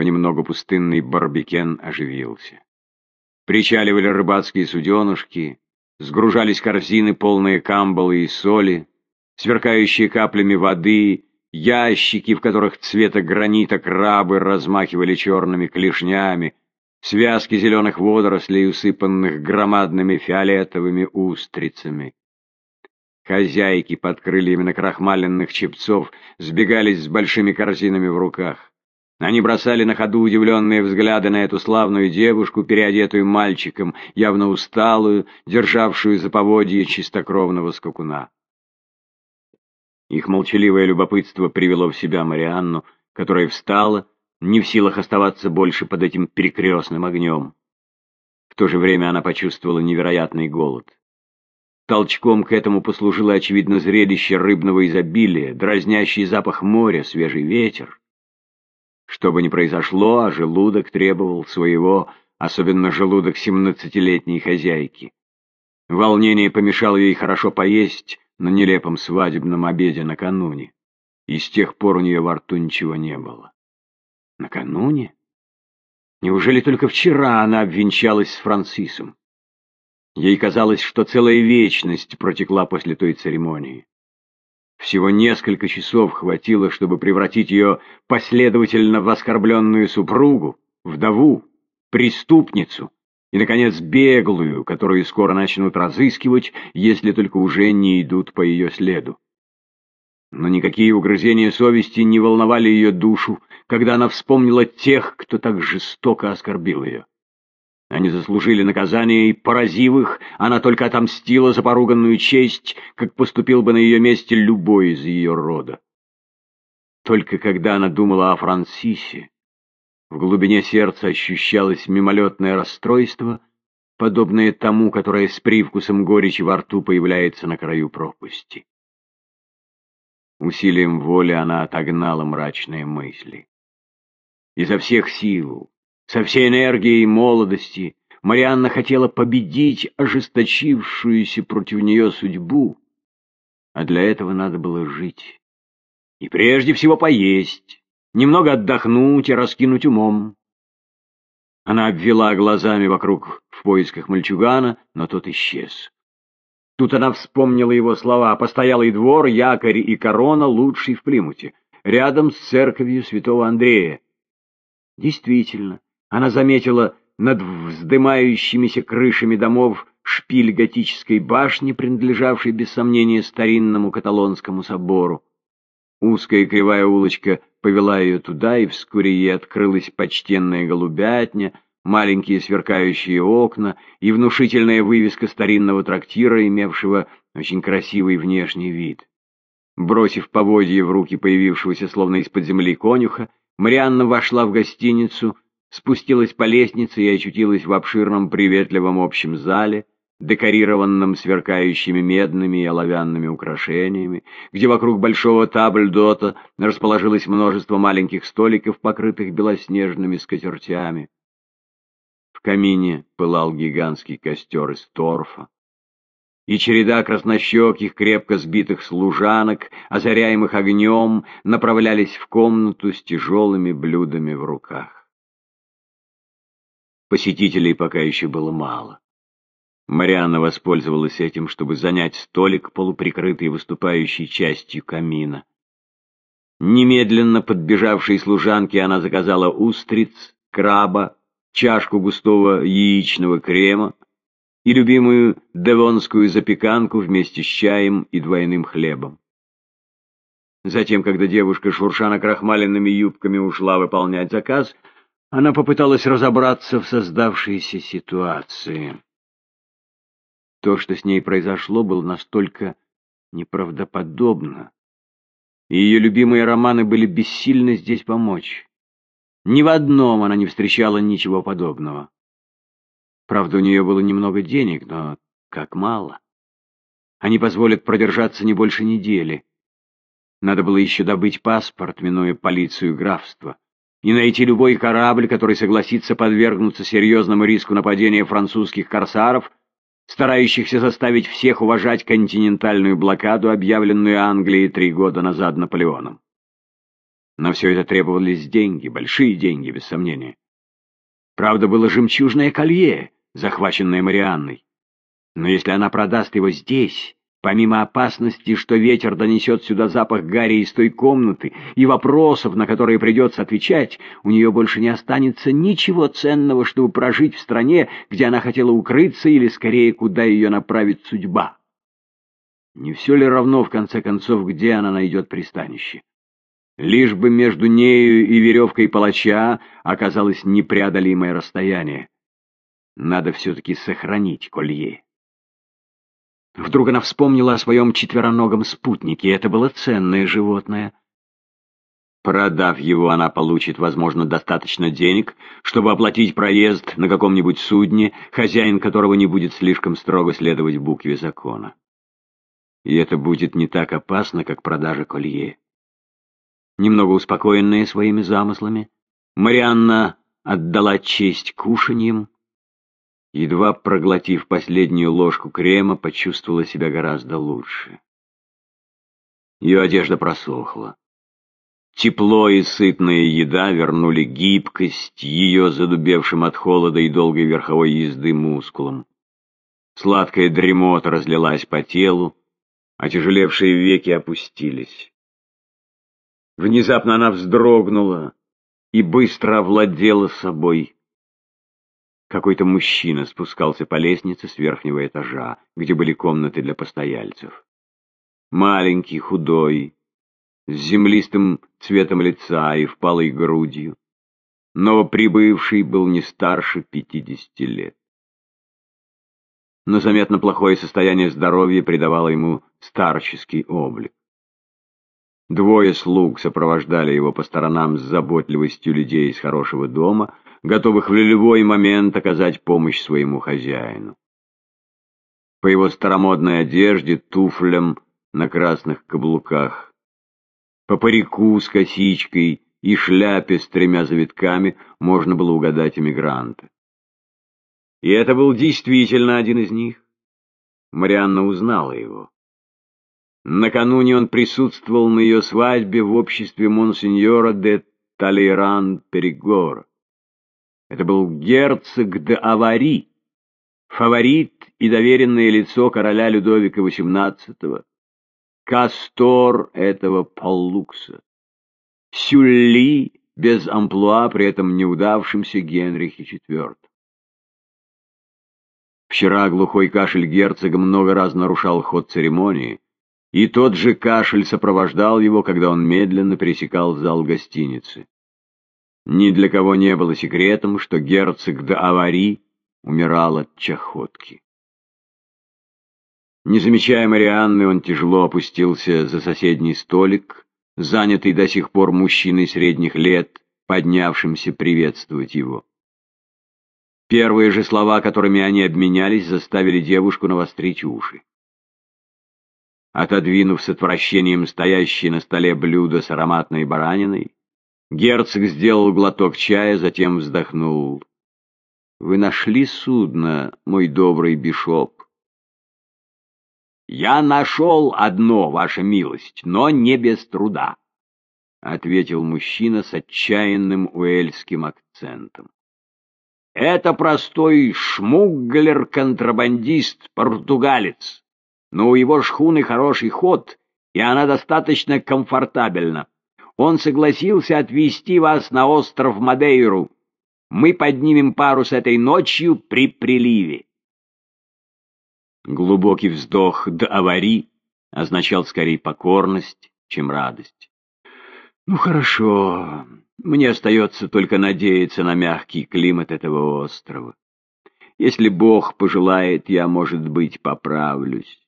Понемногу пустынный Барбекен оживился. Причаливали рыбацкие суденушки, сгружались корзины, полные камбалы и соли, сверкающие каплями воды, ящики, в которых цвета гранита крабы размахивали черными клешнями, связки зеленых водорослей, усыпанных громадными фиолетовыми устрицами. Хозяйки под крыльями накрахмаленных чепцов сбегались с большими корзинами в руках. Они бросали на ходу удивленные взгляды на эту славную девушку, переодетую мальчиком, явно усталую, державшую за поводье чистокровного скакуна. Их молчаливое любопытство привело в себя Марианну, которая встала, не в силах оставаться больше под этим перекрестным огнем. В то же время она почувствовала невероятный голод. Толчком к этому послужило, очевидно, зрелище рыбного изобилия, дразнящий запах моря, свежий ветер. Что бы ни произошло, а желудок требовал своего, особенно желудок семнадцатилетней хозяйки. Волнение помешало ей хорошо поесть на нелепом свадебном обеде накануне, и с тех пор у нее во рту ничего не было. Накануне? Неужели только вчера она обвенчалась с Францисом? Ей казалось, что целая вечность протекла после той церемонии. Всего несколько часов хватило, чтобы превратить ее последовательно в оскорбленную супругу, вдову, преступницу и, наконец, беглую, которую скоро начнут разыскивать, если только уже не идут по ее следу. Но никакие угрызения совести не волновали ее душу, когда она вспомнила тех, кто так жестоко оскорбил ее. Они заслужили наказание, и, поразив их, она только отомстила за поруганную честь, как поступил бы на ее месте любой из ее рода. Только когда она думала о Франсисе, в глубине сердца ощущалось мимолетное расстройство, подобное тому, которое с привкусом горечи во рту появляется на краю пропасти. Усилием воли она отогнала мрачные мысли. Изо всех сил, со всей энергией молодости Марианна хотела победить ожесточившуюся против нее судьбу, а для этого надо было жить. И прежде всего поесть, немного отдохнуть и раскинуть умом. Она обвела глазами вокруг в поисках мальчугана, но тот исчез. Тут она вспомнила его слова «Постоялый двор, якорь и корона лучший в Плимуте, рядом с церковью святого Андрея». Действительно, она заметила над вздымающимися крышами домов шпиль готической башни, принадлежавшей без сомнения старинному каталонскому собору. Узкая кривая улочка повела ее туда, и вскоре ей открылась почтенная голубятня, маленькие сверкающие окна и внушительная вывеска старинного трактира, имевшего очень красивый внешний вид. Бросив поводье в руки появившегося словно из-под земли конюха, Марианна вошла в гостиницу, спустилась по лестнице и очутилась в обширном приветливом общем зале, декорированном сверкающими медными и оловянными украшениями, где вокруг большого табльдота расположилось множество маленьких столиков, покрытых белоснежными скатертями. В камине пылал гигантский костер из торфа, и череда краснощеких, крепко сбитых служанок, озаряемых огнем, направлялись в комнату с тяжелыми блюдами в руках. Посетителей пока еще было мало. Марианна воспользовалась этим, чтобы занять столик, полуприкрытый выступающей частью камина. Немедленно подбежавшей служанке она заказала устриц, краба, чашку густого яичного крема и любимую девонскую запеканку вместе с чаем и двойным хлебом. Затем, когда девушка, шурша накрахмаленными юбками, ушла выполнять заказ, она попыталась разобраться в создавшейся ситуации. То, что с ней произошло, было настолько неправдоподобно, и ее любимые романы были бессильны здесь помочь. Ни в одном она не встречала ничего подобного. Правда, у нее было немного денег, но как мало. Они позволят продержаться не больше недели. Надо было еще добыть паспорт, минуя полицию графства и найти любой корабль, который согласится подвергнуться серьезному риску нападения французских корсаров, старающихся заставить всех уважать континентальную блокаду, объявленную Англией три года назад Наполеоном. Но все это требовались деньги, большие деньги, без сомнения. Правда, было жемчужное колье, захваченное Марианной. Но если она продаст его здесь, помимо опасности, что ветер донесет сюда запах гари из той комнаты, и вопросов, на которые придется отвечать, у нее больше не останется ничего ценного, чтобы прожить в стране, где она хотела укрыться, или скорее, куда ее направит судьба. Не все ли равно, в конце концов, где она найдет пристанище? Лишь бы между нею и веревкой палача оказалось непреодолимое расстояние. Надо все-таки сохранить колье. Вдруг она вспомнила о своем четвероногом спутнике. Это было ценное животное. Продав его, она получит, возможно, достаточно денег, чтобы оплатить проезд на каком-нибудь судне, хозяин которого не будет слишком строго следовать букве закона. И это будет не так опасно, как продажа колье. Немного успокоенная своими замыслами, Марианна отдала честь кушаньям, едва проглотив последнюю ложку крема, почувствовала себя гораздо лучше. Ее одежда просохла. Тепло и сытная еда вернули гибкость ее задубевшим от холода и долгой верховой езды мускулам. Сладкая дремота разлилась по телу, отяжелевшие веки опустились. Внезапно она вздрогнула и быстро овладела собой. Какой-то мужчина спускался по лестнице с верхнего этажа, где были комнаты для постояльцев. Маленький, худой, с землистым цветом лица и впалой грудью. Новоприбывший был не старше пятидесяти лет. Но заметно плохое состояние здоровья придавало ему старческий облик. Двое слуг сопровождали его по сторонам с заботливостью людей из хорошего дома, готовых в любой момент оказать помощь своему хозяину. По его старомодной одежде, туфлям на красных каблуках, по парику с косичкой и шляпе с тремя завитками можно было угадать эмигранта. И это был действительно один из них. Марианна узнала его. Накануне он присутствовал на ее свадьбе в обществе монсеньора де Талейран Перегор. Это был герцог де Авари, фаворит и доверенное лицо короля Людовика XVIII, кастор этого Паллукса, Сюлли без амплуа, при этом неудавшимся Генрихе IV. Вчера глухой кашель герцога много раз нарушал ход церемонии, и тот же кашель сопровождал его, когда он медленно пересекал зал гостиницы. Ни для кого не было секретом, что герцог де Авари умирал от чахотки. Не замечая Марианны, он тяжело опустился за соседний столик, занятый до сих пор мужчиной средних лет, поднявшимся приветствовать его. Первые же слова, которыми они обменялись, заставили девушку навострить уши. Отодвинув с отвращением стоящее на столе блюдо с ароматной бараниной, герцог сделал глоток чая, затем вздохнул. «Вы нашли судно, мой добрый бишоп?» «Я нашел одно, ваша милость, но не без труда», — ответил мужчина с отчаянным уэльским акцентом. «Это простой шмуглер-контрабандист-португалец но у его шхуны хороший ход, и она достаточно комфортабельна. Он согласился отвезти вас на остров Мадейру. Мы поднимем парус этой ночью при приливе. Глубокий вздох до аварии означал скорее покорность, чем радость. Ну хорошо, мне остается только надеяться на мягкий климат этого острова. Если Бог пожелает, я, может быть, поправлюсь.